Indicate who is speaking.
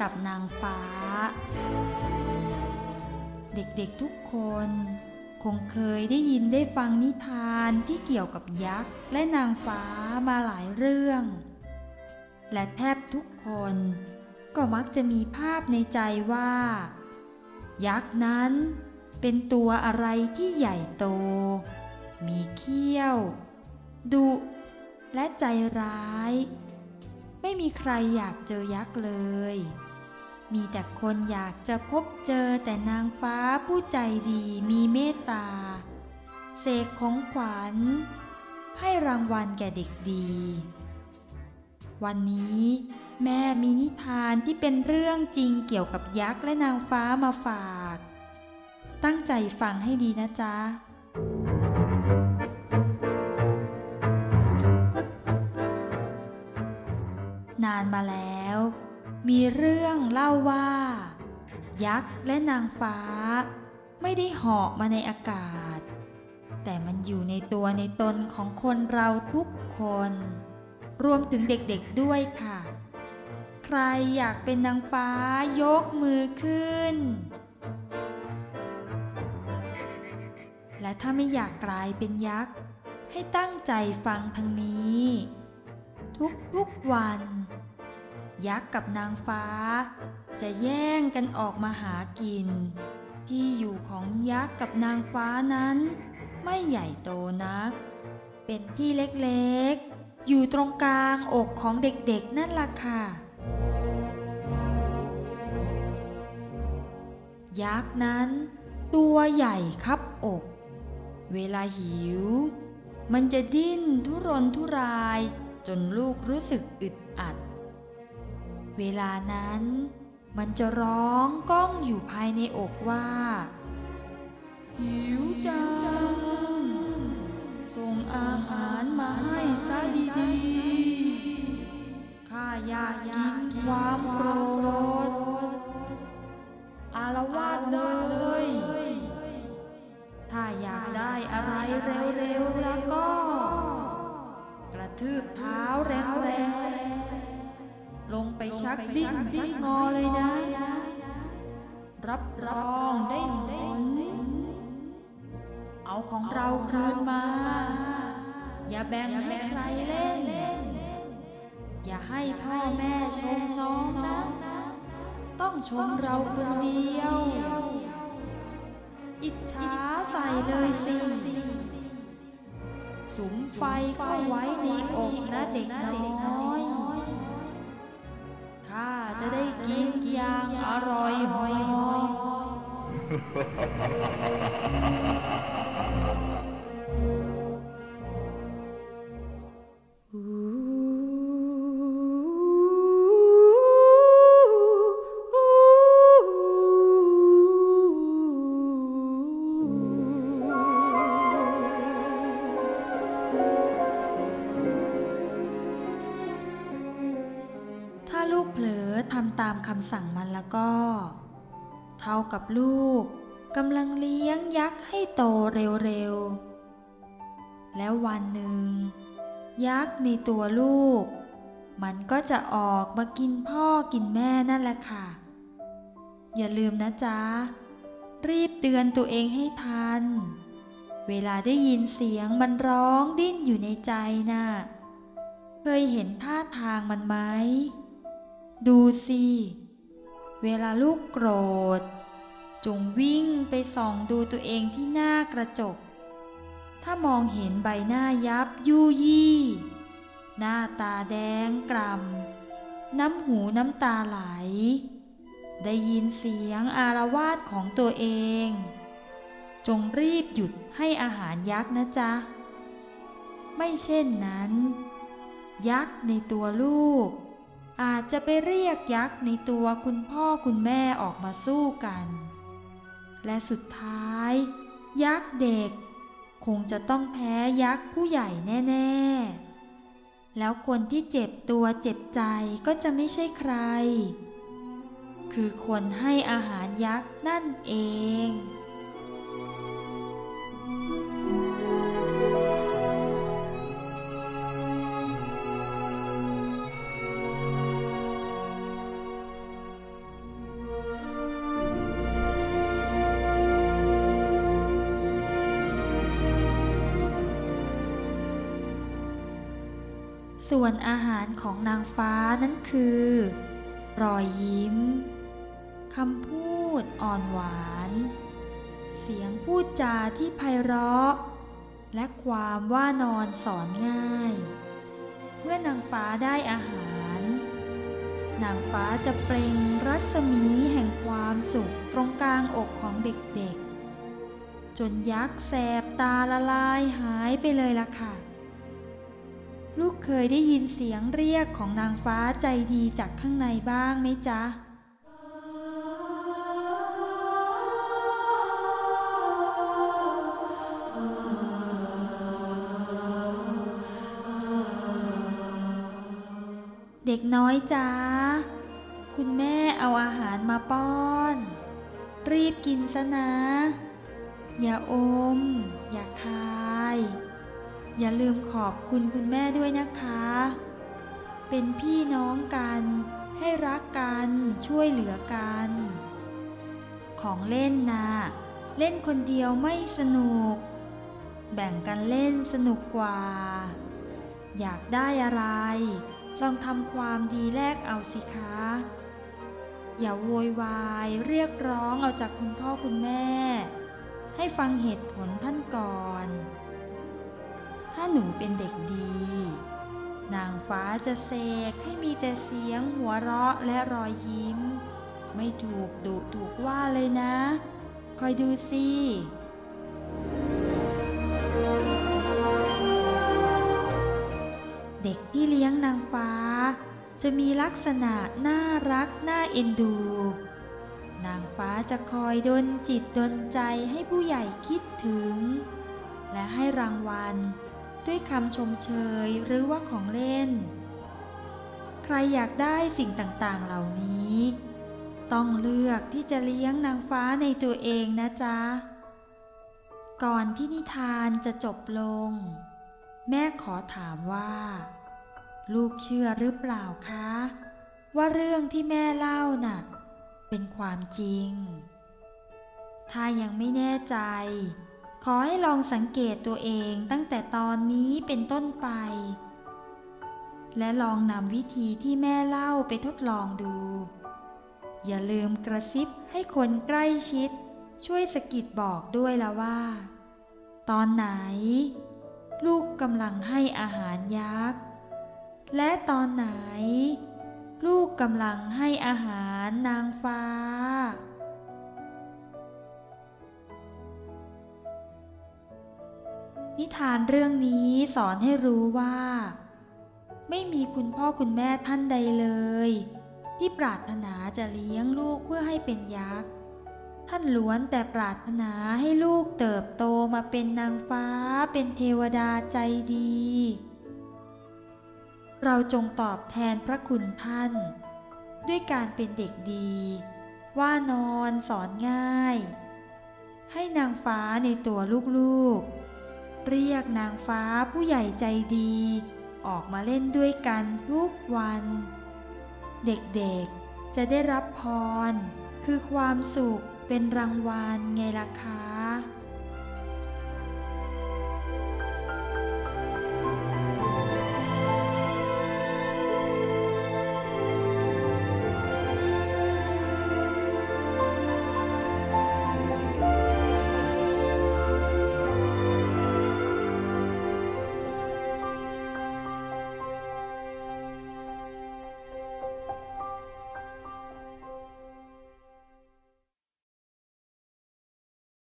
Speaker 1: กับนางฟ้า เด็กๆทุกคน คงเคยได้ยินได้ฟังนิทานที่เกี่ยวกับยักษ์และนางฟ้ามาหลายเรื่อง และแทบทุกคน ก็มักจะมีภาพในใจว่า ยักษ์นั้นเป็นตัวอะไรที่ใหญ่โต มีเขี้ยว ดุและใจร้าย ไม่มีใครอยากเจอยักษ์เลย มีแต่คนอยากจะพบเจอแต่นางฟ้าผู้ใจดีมีเมตตา เสกของขวัญ ให้รางวัลแก่เด็กดี วันนี้แม่มีนิทานที่เป็นเรื่องจริงเกี่ยวกับยักษ์และนางฟ้ามาฝาก ตั้งใจฟังให้ดีนะจ๊ะ นานมาแล้ว มีเรื่องเล่าว่า ยักษ์และนางฟ้า ไม่ได้เหาะมาในอากาศ แต่มันอยู่ในตัวในตนของคนเราทุกคน รวมถึงเด็กๆด้วยค่ะ ใครอยากเป็นนางฟ้ายกมือขึ้น และถ้าไม่อยากกลายเป็นยักษ์ ให้ตั้งใจฟังทางนี้ ทุกๆวัน ยักษ์กับนางฟ้า จะแย่งกันออกมาหากิน ที่อยู่ของยักษ์กับนางฟ้านั้น ไม่ใหญ่โตนัก เป็นที่เล็กๆ อยู่ตรงกลางอกของเด็กๆนั่นล่ะค่ะ ยักษ์นั้น ตัวใหญ่ครับอก เวลาหิว มันจะดิ้นทุรนทุรายจนลูกรู้สึกอึดอัด เวลานั้น มันจะร้องก้องอยู่ภายในอกว่า หิวจัง ส่งอาหารมาให้ซะดีๆข้าอยากกินความโกรธอารวาสเลยถ้าอยากได้อะไรเร็วๆแล้วก็ กระทืบเท้าแรงๆ ชักดิ้นชักงอเลยนะ รับรองได้ผลเอาของเราคืนมา อย่าแบ่งให้ใครเล่น อย่าให้พ่อแม่ชมน้องนะ ต้องชมเราคนเดียว อิจฉาใส่เลยสิสุมไฟเข้าไว้ในอกนะเด็กน้อย จะได้กินอย่างอร่อยหอยหอย ลูกเผลอทำตามคำสั่งมันแล้วก็ เท่ากับลูกกำลังเลี้ยงยักษ์ให้โตเร็วๆ แล้ววันหนึ่ง ยักษ์ในตัวลูก มันก็จะออกมากินพ่อกินแม่นั่นแหละค่ะ อย่าลืมนะจ๊ะ รีบเตือนตัวเองให้ทัน เวลาได้ยินเสียงมันร้องดิ้นอยู่ในใจน่ะ เคยเห็นท่าทางมันไหม ดูสิ เวลาลูกโกรธ จงวิ่งไปส่องดูตัวเองที่หน้ากระจก ถ้ามองเห็นใบหน้ายับยุยี่ หน้าตาแดงกล่ำน้ำหูน้ำตาไหล ได้ยินเสียงอารวาสของตัวเอง จงรีบหยุดให้อาหารยักษ์นะจ๊ะ ไม่เช่นนั้น ยักษ์ในตัวลูก อาจจะไปเรียกยักษ์ในตัวคุณพ่อคุณแม่ออกมาสู้กัน และสุดท้าย ยักษ์เด็ก คงจะต้องแพ้ยักษ์ผู้ใหญ่แน่ ๆ แล้วคนที่เจ็บตัวเจ็บใจก็จะไม่ใช่ใคร คือคนให้อาหารยักษ์นั่นเอง ส่วนอาหารของนางฟ้านั้นคือ รอยยิ้มคำพูดอ่อนหวาน เสียงพูดจาที่ไพเราะ และความว่านอนสอนง่าย เมื่อนางฟ้าได้อาหาร นางฟ้าจะเปล่งรัศมีแห่งความสุขตรงกลางอกของเด็กๆ จนยักษ์แสบตาละลายหายไปเลยล่ะค่ะ ลูกเคยได้ยินเสียงเรียกของนางฟ้าใจดีจากข้างในบ้างไหมจ๊ะเด็กน้อยจ้า คุณแม่เอาอาหารมาป้อน รีบกินซะนะ อย่าอม อย่าคาย อย่าลืมขอบคุณคุณแม่ด้วยนะคะ เป็นพี่น้องกัน ให้รักกัน ช่วยเหลือกัน ของเล่นนะ เล่นคนเดียวไม่สนุก แบ่งกันเล่นสนุกกว่า อยากได้อะไร ลองทำความดีแลกเอาสิคะ อย่าโวยวายเรียกร้องเอาจากคุณพ่อคุณแม่ ให้ฟังเหตุผลท่านก่อน ถ้าหนูเป็นเด็กดี นางฟ้าจะเสกให้มีแต่เสียงหัวเราะและรอยยิ้ม ไม่ถูกดุถูกว่าเลยนะ คอยดูสิเด็กที่เลี้ยงนางฟ้า จะมีลักษณะน่ารักน่าเอ็นดู นางฟ้าจะคอยดลจิตดลใจให้ผู้ใหญ่คิดถึง และให้รางวัล ด้วยคำชมเชยหรือว่าของเล่น ใครอยากได้สิ่งต่างๆเหล่านี้ ต้องเลือกที่จะเลี้ยงนางฟ้าในตัวเองนะจ๊ะ ก่อนที่นิทานจะจบลง แม่ขอถามว่า ลูกเชื่อหรือเปล่าคะ ว่าเรื่องที่แม่เล่าน่ะ เป็นความจริง ถ้ายังไม่แน่ใจ ขอให้ลองสังเกตตัวเองตั้งแต่ตอนนี้เป็นต้นไป และลองนำวิธีที่แม่เล่าไปทดลองดู อย่าลืมกระซิบให้คนใกล้ชิด ช่วยสะกิดบอกด้วยละว่า ตอนไหน ลูกกำลังให้อาหารยักษ์ และตอนไหน ลูกกำลังให้อาหารนางฟ้า นิทานเรื่องนี้สอนให้รู้ว่า ไม่มีคุณพ่อคุณแม่ท่านใดเลย ที่ปรารถนาจะเลี้ยงลูกเพื่อให้เป็นยักษ์ท่านล้วนแต่ปรารถนาให้ลูกเติบโตมาเป็นนางฟ้าเป็นเทวดาใจดี เราจงตอบแทนพระคุณท่าน ด้วยการเป็นเด็กดี ว่านอนสอนง่าย ให้นางฟ้าในตัวลูกๆ เรียกนางฟ้าผู้ใหญ่ใจดี ออกมาเล่นด้วยกันทุกวัน เด็กๆจะได้รับพร คือความสุขเป็นรางวัลไงล่ะคะ